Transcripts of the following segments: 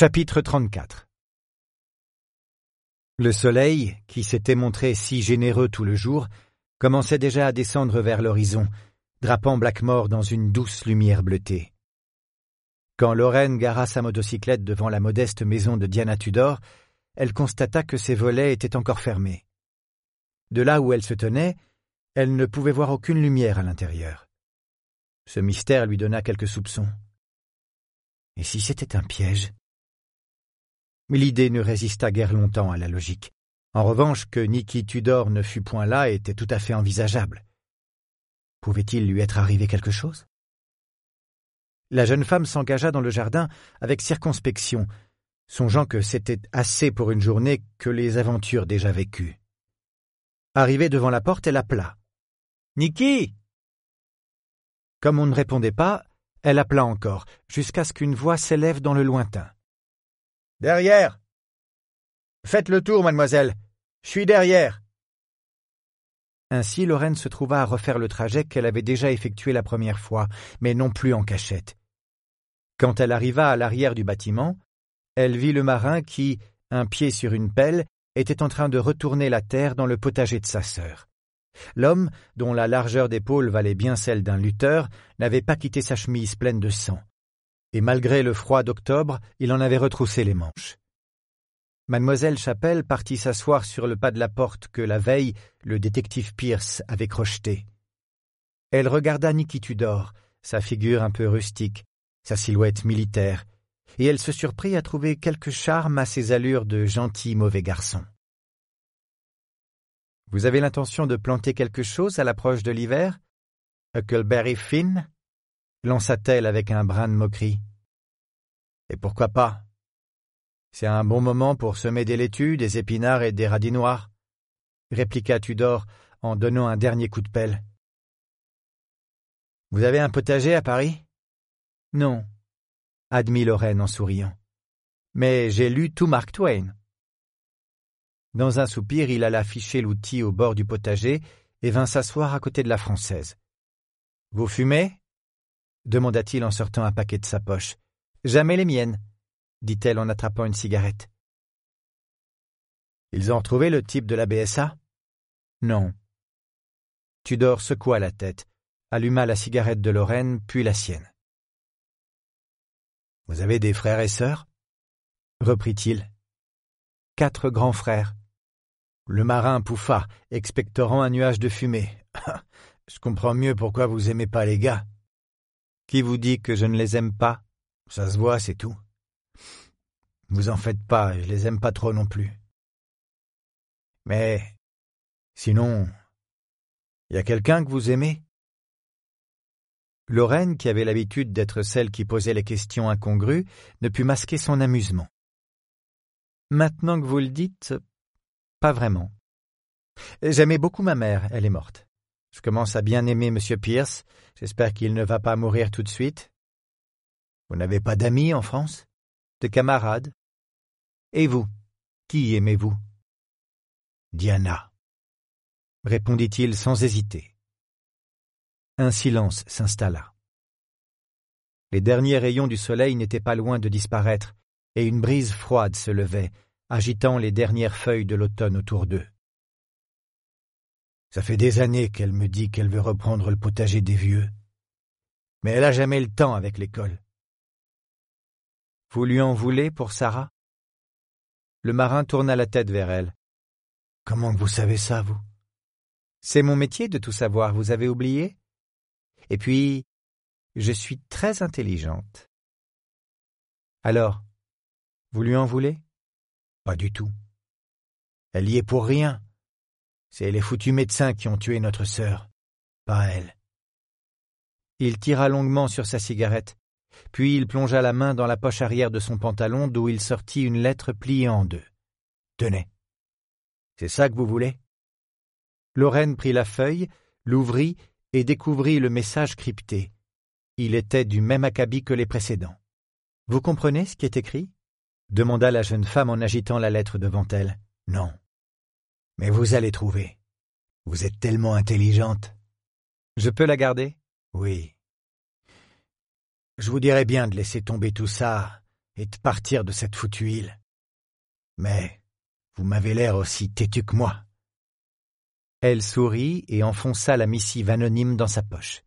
Chapitre 34 Le soleil, qui s'était montré si généreux tout le jour, commençait déjà à descendre vers l'horizon, drapant Blackmore dans une douce lumière bleutée. Quand Lorraine gara sa motocyclette devant la modeste maison de Diana Tudor, elle constata que ses volets étaient encore fermés. De là où elle se tenait, elle ne pouvait voir aucune lumière à l'intérieur. Ce mystère lui donna quelques soupçons. Et si c'était un piège? L'idée ne résista guère longtemps à la logique. En revanche, que Niki Tudor ne fût point là était tout à fait envisageable. Pouvait-il lui être arrivé quelque chose? La jeune femme s'engagea dans le jardin avec circonspection, songeant que c'était assez pour une journée que les aventures déjà vécues. Arrivée devant la porte, elle appela. Niki Comme on ne répondait pas, elle appela encore, jusqu'à ce qu'une voix s'élève dans le lointain. Derrière. Faites le tour, mademoiselle. Je suis derrière. Ainsi, Lorraine se trouva à refaire le trajet qu'elle avait déjà effectué la première fois, mais non plus en cachette. Quand elle arriva à l'arrière du bâtiment, elle vit le marin qui, un pied sur une pelle, était en train de retourner la terre dans le potager de sa sœur. L'homme, dont la largeur d'épaule valait bien celle d'un lutteur, n'avait pas quitté sa chemise pleine de sang et malgré le froid d'octobre, il en avait retroussé les manches. Mademoiselle Chapelle partit s'asseoir sur le pas de la porte que la veille le détective Pierce avait crocheté. Elle regarda Niki Tudor, sa figure un peu rustique, sa silhouette militaire, et elle se surprit à trouver quelque charme à ses allures de gentil mauvais garçon. Vous avez l'intention de planter quelque chose à l'approche de l'hiver? Huckleberry Finn? Lança-t-elle avec un brin de moquerie. Et pourquoi pas? C'est un bon moment pour semer des laitues, des épinards et des radis noirs, répliqua Tudor en donnant un dernier coup de pelle. Vous avez un potager à Paris? Non, admit Lorraine en souriant. Mais j'ai lu tout Mark Twain. Dans un soupir, il alla ficher l'outil au bord du potager et vint s'asseoir à côté de la Française. Vous fumez? Demanda-t-il en sortant un paquet de sa poche. Jamais les miennes, dit-elle en attrapant une cigarette. Ils ont retrouvé le type de la BSA Non. Tudor secoua la tête, alluma la cigarette de Lorraine, puis la sienne. Vous avez des frères et sœurs? reprit-il. Quatre grands frères. Le marin pouffa, expectorant un nuage de fumée. Je comprends mieux pourquoi vous aimez pas les gars. Qui vous dit que je ne les aime pas? Ça se voit, c'est tout. Vous en faites pas, je les aime pas trop non plus. Mais sinon, y a quelqu'un que vous aimez? Lorraine, qui avait l'habitude d'être celle qui posait les questions incongrues, ne put masquer son amusement. Maintenant que vous le dites, pas vraiment. J'aimais beaucoup ma mère, elle est morte. Je commence à bien aimer M. Pierce. J'espère qu'il ne va pas mourir tout de suite. Vous n'avez pas d'amis en France? De camarades? Et vous? Qui aimez-vous? Diana, répondit-il sans hésiter. Un silence s'installa. Les derniers rayons du soleil n'étaient pas loin de disparaître, et une brise froide se levait, agitant les dernières feuilles de l'automne autour d'eux. Ça fait des années qu'elle me dit qu'elle veut reprendre le potager des vieux. Mais elle a jamais le temps avec l'école. Vous lui en voulez pour Sarah? Le marin tourna la tête vers elle. Comment vous savez ça, vous? C'est mon métier de tout savoir, vous avez oublié? Et puis, je suis très intelligente. Alors, vous lui en voulez? Pas du tout. Elle y est pour rien. C'est les foutus médecins qui ont tué notre sœur, pas elle. Il tira longuement sur sa cigarette, puis il plongea la main dans la poche arrière de son pantalon d'où il sortit une lettre pliée en deux. Tenez. C'est ça que vous voulez? Lorraine prit la feuille, l'ouvrit et découvrit le message crypté. Il était du même acabit que les précédents. Vous comprenez ce qui est écrit? demanda la jeune femme en agitant la lettre devant elle. Non. Mais vous allez trouver. Vous êtes tellement intelligente. Je peux la garder? Oui. Je vous dirais bien de laisser tomber tout ça et de partir de cette foutue île. Mais vous m'avez l'air aussi têtu que moi. Elle sourit et enfonça la missive anonyme dans sa poche.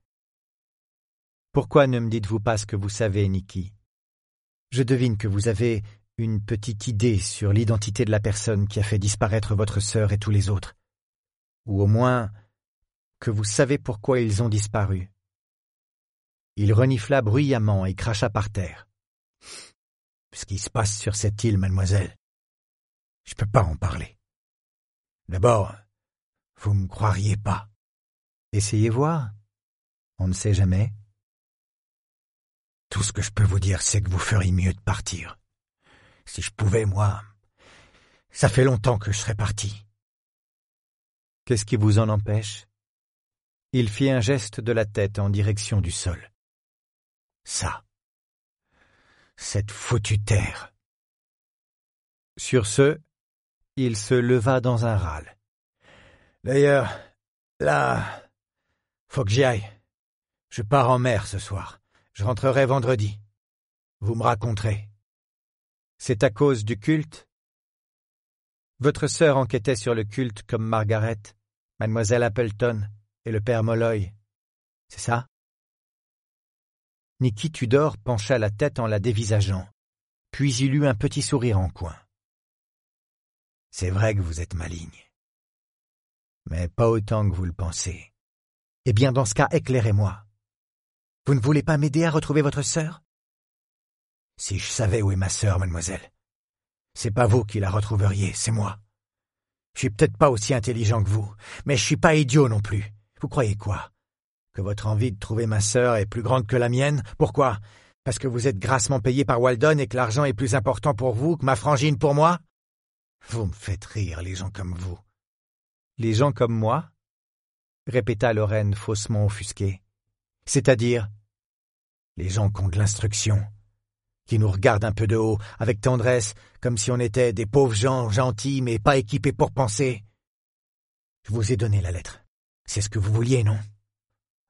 Pourquoi ne me dites-vous pas ce que vous savez, Nikki? Je devine que vous avez une petite idée sur l'identité de la personne qui a fait disparaître votre sœur et tous les autres. Ou au moins que vous savez pourquoi ils ont disparu. Il renifla bruyamment et cracha par terre. Ce qui se passe sur cette île, mademoiselle, je peux pas en parler. D'abord, vous me croiriez pas. Essayez voir. On ne sait jamais. Tout ce que je peux vous dire, c'est que vous feriez mieux de partir. Si je pouvais, moi, ça fait longtemps que je serais parti. Qu'est-ce qui vous en empêche? Il fit un geste de la tête en direction du sol. Ça. Cette foutue terre. Sur ce, il se leva dans un râle. D'ailleurs, là, faut que j'y aille. Je pars en mer ce soir. Je rentrerai vendredi. Vous me raconterez. C'est à cause du culte? Votre sœur enquêtait sur le culte comme Margaret, mademoiselle Appleton et le père Molloy. C'est ça? Nicky Tudor pencha la tête en la dévisageant, puis il eut un petit sourire en coin. C'est vrai que vous êtes maligne. Mais pas autant que vous le pensez. Eh bien, dans ce cas, éclairez-moi. Vous ne voulez pas m'aider à retrouver votre sœur? Si je savais où est ma sœur, mademoiselle. C'est pas vous qui la retrouveriez, c'est moi. Je suis peut-être pas aussi intelligent que vous, mais je suis pas idiot non plus. Vous croyez quoi? Que votre envie de trouver ma sœur est plus grande que la mienne? Pourquoi? Parce que vous êtes grassement payé par Waldon et que l'argent est plus important pour vous que ma frangine pour moi? Vous me faites rire, les gens comme vous. Les gens comme moi? répéta Lorraine faussement offusquée. C'est-à-dire? Les gens qui ont de l'instruction, qui nous regardent un peu de haut, avec tendresse, comme si on était des pauvres gens gentils mais pas équipés pour penser. Je vous ai donné la lettre. C'est ce que vous vouliez, non?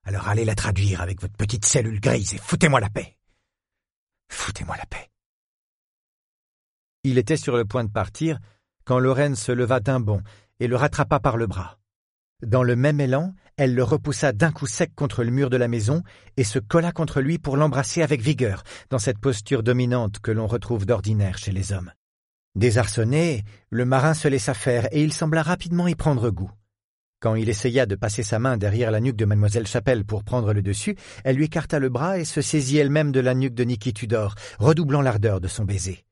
Alors allez la traduire avec votre petite cellule grise et foutez-moi la paix. Foutez-moi la paix. Il était sur le point de partir quand Lorraine se leva d'un bond et le rattrapa par le bras. Dans le même élan, elle le repoussa d'un coup sec contre le mur de la maison et se colla contre lui pour l'embrasser avec vigueur, dans cette posture dominante que l'on retrouve d'ordinaire chez les hommes. Désarçonné, le marin se laissa faire et il sembla rapidement y prendre goût. Quand il essaya de passer sa main derrière la nuque de mademoiselle Chapelle pour prendre le dessus, elle lui écarta le bras et se saisit elle-même de la nuque de Niki Tudor, redoublant l'ardeur de son baiser.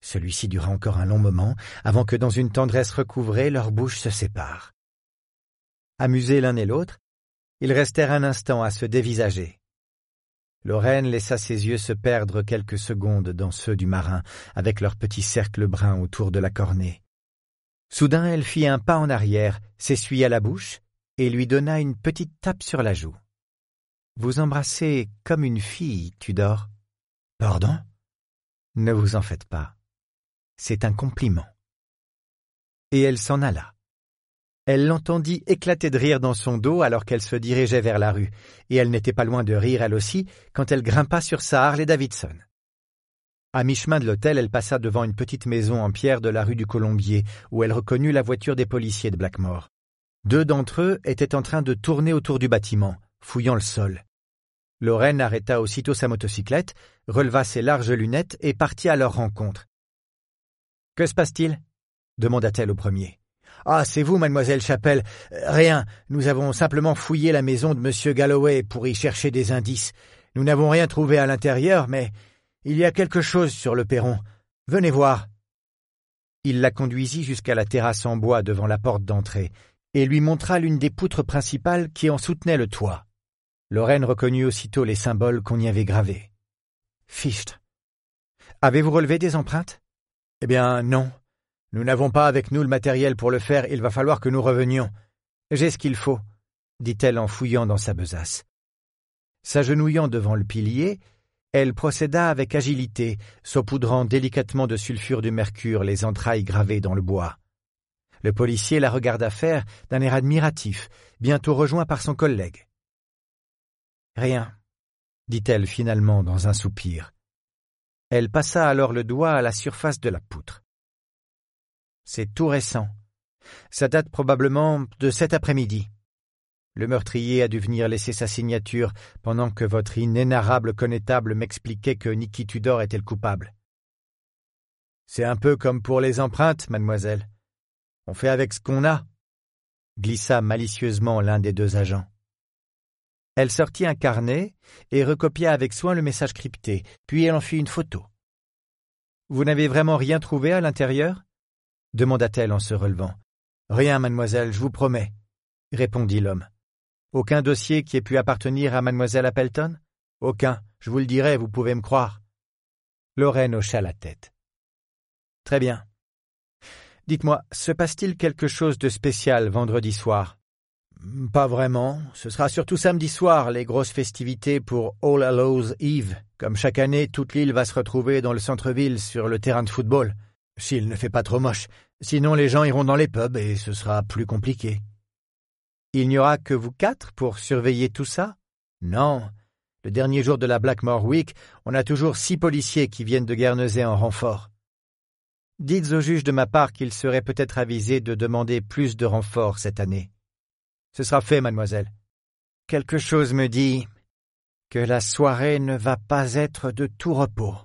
Celui-ci dura encore un long moment, avant que dans une tendresse recouvrée leurs bouches se séparent. Amusés l'un et l'autre, ils restèrent un instant à se dévisager. Lorraine laissa ses yeux se perdre quelques secondes dans ceux du marin, avec leur petit cercle brun autour de la cornée. Soudain elle fit un pas en arrière, s'essuya la bouche, et lui donna une petite tape sur la joue. Vous embrassez comme une fille, Tudor. Pardon Ne vous en faites pas. C'est un compliment. Et elle s'en alla. Elle l'entendit éclater de rire dans son dos alors qu'elle se dirigeait vers la rue, et elle n'était pas loin de rire elle aussi quand elle grimpa sur sa Harley Davidson. À mi-chemin de l'hôtel, elle passa devant une petite maison en pierre de la rue du Colombier, où elle reconnut la voiture des policiers de Blackmore. Deux d'entre eux étaient en train de tourner autour du bâtiment, fouillant le sol. Lorraine arrêta aussitôt sa motocyclette, releva ses larges lunettes et partit à leur rencontre. Que se passe-t-il? demanda-t-elle au premier. Ah, c'est vous, mademoiselle Chapelle. Euh, rien. Nous avons simplement fouillé la maison de monsieur Galloway pour y chercher des indices. Nous n'avons rien trouvé à l'intérieur, mais il y a quelque chose sur le perron. Venez voir. Il la conduisit jusqu'à la terrasse en bois devant la porte d'entrée, et lui montra l'une des poutres principales qui en soutenaient le toit. Lorraine reconnut aussitôt les symboles qu'on y avait gravés. Fichte. Avez-vous relevé des empreintes? Eh bien, non. Nous n'avons pas avec nous le matériel pour le faire, il va falloir que nous revenions. J'ai ce qu'il faut, dit-elle en fouillant dans sa besace. S'agenouillant devant le pilier, elle procéda avec agilité, saupoudrant délicatement de sulfure de mercure les entrailles gravées dans le bois. Le policier la regarda faire d'un air admiratif, bientôt rejoint par son collègue. Rien, dit-elle finalement dans un soupir. Elle passa alors le doigt à la surface de la poutre. C'est tout récent. Ça date probablement de cet après-midi. Le meurtrier a dû venir laisser sa signature pendant que votre inénarrable connétable m'expliquait que Niki Tudor était le coupable. C'est un peu comme pour les empreintes, mademoiselle. On fait avec ce qu'on a, glissa malicieusement l'un des deux agents. Elle sortit un carnet et recopia avec soin le message crypté, puis elle en fit une photo. Vous n'avez vraiment rien trouvé à l'intérieur? Demanda-t-elle en se relevant. Rien, mademoiselle, je vous promets, répondit l'homme. Aucun dossier qui ait pu appartenir à mademoiselle Appleton? Aucun, je vous le dirai, vous pouvez me croire. Lorraine hocha la tête. Très bien. Dites-moi, se passe-t-il quelque chose de spécial vendredi soir? Pas vraiment. Ce sera surtout samedi soir, les grosses festivités pour All Hallows Eve. Comme chaque année, toute l'île va se retrouver dans le centre-ville sur le terrain de football. S'il ne fait pas trop moche. Sinon, les gens iront dans les pubs et ce sera plus compliqué. Il n'y aura que vous quatre pour surveiller tout ça? Non. Le dernier jour de la Blackmore Week, on a toujours six policiers qui viennent de Guernesey en renfort. Dites au juge de ma part qu'il serait peut-être avisé de demander plus de renforts cette année. Ce sera fait, mademoiselle. Quelque chose me dit que la soirée ne va pas être de tout repos.